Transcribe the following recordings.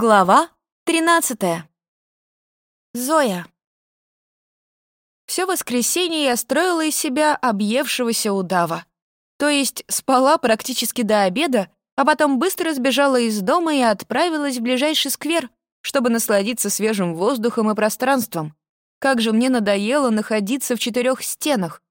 Глава 13. Зоя. Все воскресенье я строила из себя объевшегося удава. То есть спала практически до обеда, а потом быстро сбежала из дома и отправилась в ближайший сквер, чтобы насладиться свежим воздухом и пространством. Как же мне надоело находиться в четырех стенах.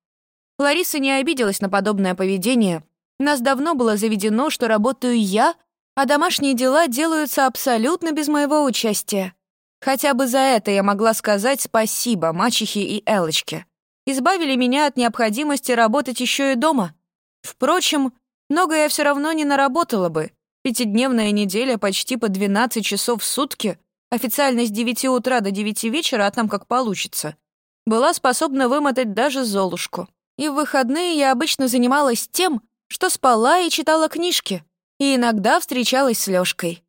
Лариса не обиделась на подобное поведение. Нас давно было заведено, что работаю я — а домашние дела делаются абсолютно без моего участия. Хотя бы за это я могла сказать спасибо мачехе и Элочке. Избавили меня от необходимости работать еще и дома. Впрочем, много я все равно не наработала бы. Пятидневная неделя почти по 12 часов в сутки, официально с 9 утра до 9 вечера, а там как получится, была способна вымотать даже Золушку. И в выходные я обычно занималась тем, что спала и читала книжки и иногда встречалась с Лёшкой.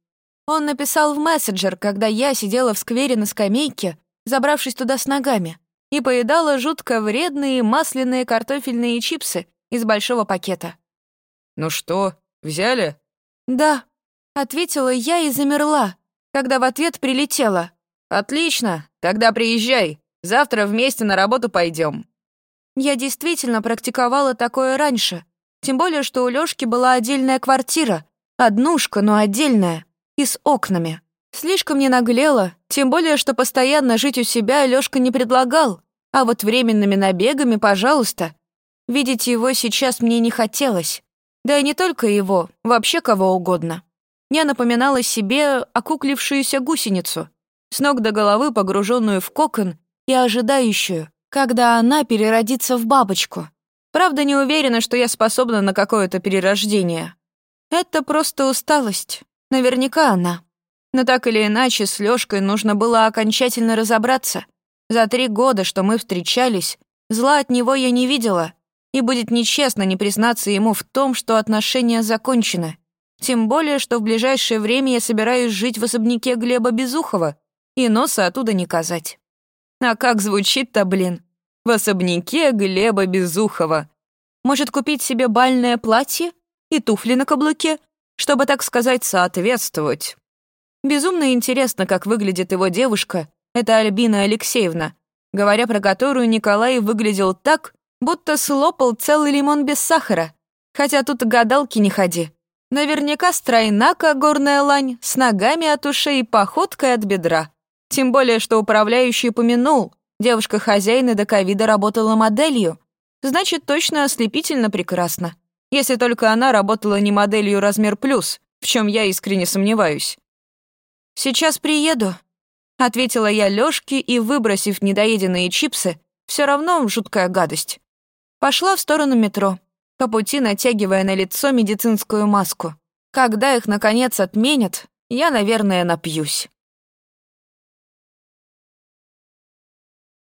Он написал в мессенджер, когда я сидела в сквере на скамейке, забравшись туда с ногами, и поедала жутко вредные масляные картофельные чипсы из большого пакета. «Ну что, взяли?» «Да», — ответила я и замерла, когда в ответ прилетела. «Отлично, тогда приезжай, завтра вместе на работу пойдем. Я действительно практиковала такое раньше, тем более, что у Лёшки была отдельная квартира, однушка, но отдельная, и с окнами. Слишком не наглела, тем более, что постоянно жить у себя Лёшка не предлагал, а вот временными набегами, пожалуйста. Видеть его сейчас мне не хотелось. Да и не только его, вообще кого угодно. Я напоминала себе окуклившуюся гусеницу, с ног до головы погруженную в кокон и ожидающую, когда она переродится в бабочку. Правда, не уверена, что я способна на какое-то перерождение. Это просто усталость. Наверняка она. Но так или иначе, с Лёшкой нужно было окончательно разобраться. За три года, что мы встречались, зла от него я не видела, и будет нечестно не признаться ему в том, что отношения закончены. Тем более, что в ближайшее время я собираюсь жить в особняке Глеба Безухова и носа оттуда не казать. А как звучит-то, блин? В особняке Глеба Безухова. Может купить себе бальное платье и туфли на каблуке, чтобы, так сказать, соответствовать. Безумно интересно, как выглядит его девушка, это Альбина Алексеевна, говоря про которую Николай выглядел так, будто слопал целый лимон без сахара. Хотя тут гадалки не ходи. Наверняка стройна, как горная лань, с ногами от ушей и походкой от бедра. Тем более, что управляющий упомянул, Девушка хозяина до ковида работала моделью. Значит, точно ослепительно прекрасно. Если только она работала не моделью размер плюс, в чем я искренне сомневаюсь. «Сейчас приеду», — ответила я Лёшке и, выбросив недоеденные чипсы, все равно жуткая гадость. Пошла в сторону метро, по пути натягивая на лицо медицинскую маску. Когда их, наконец, отменят, я, наверное, напьюсь.